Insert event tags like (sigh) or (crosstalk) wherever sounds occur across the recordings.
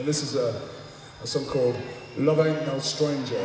And this is a, a song called Love Ain't No Stranger.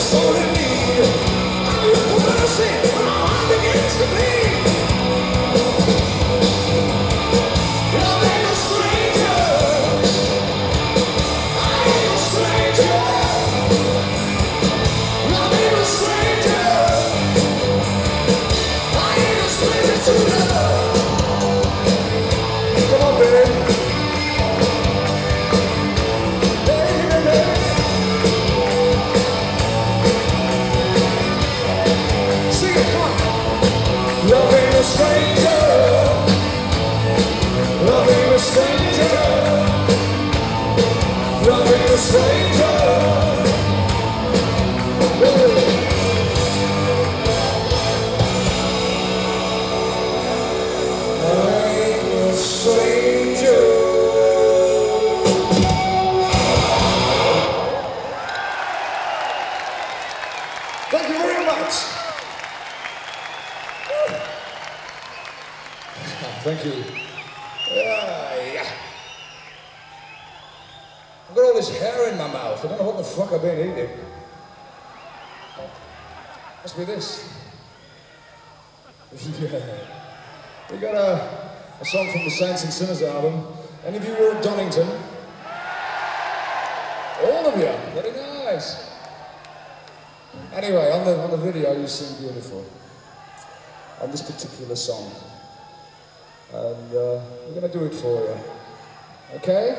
so Thank you. Yeah. I've got all this hair in my mouth. I don't know what the fuck I've been eating. Must be this. (laughs) yeah. We got a, a song from the Saints and Sinners album. Any of you were at Donington? All of you. Very nice. Anyway, on the, on the video you seem beautiful. On this particular song and uh, we're going to do it for you. Okay?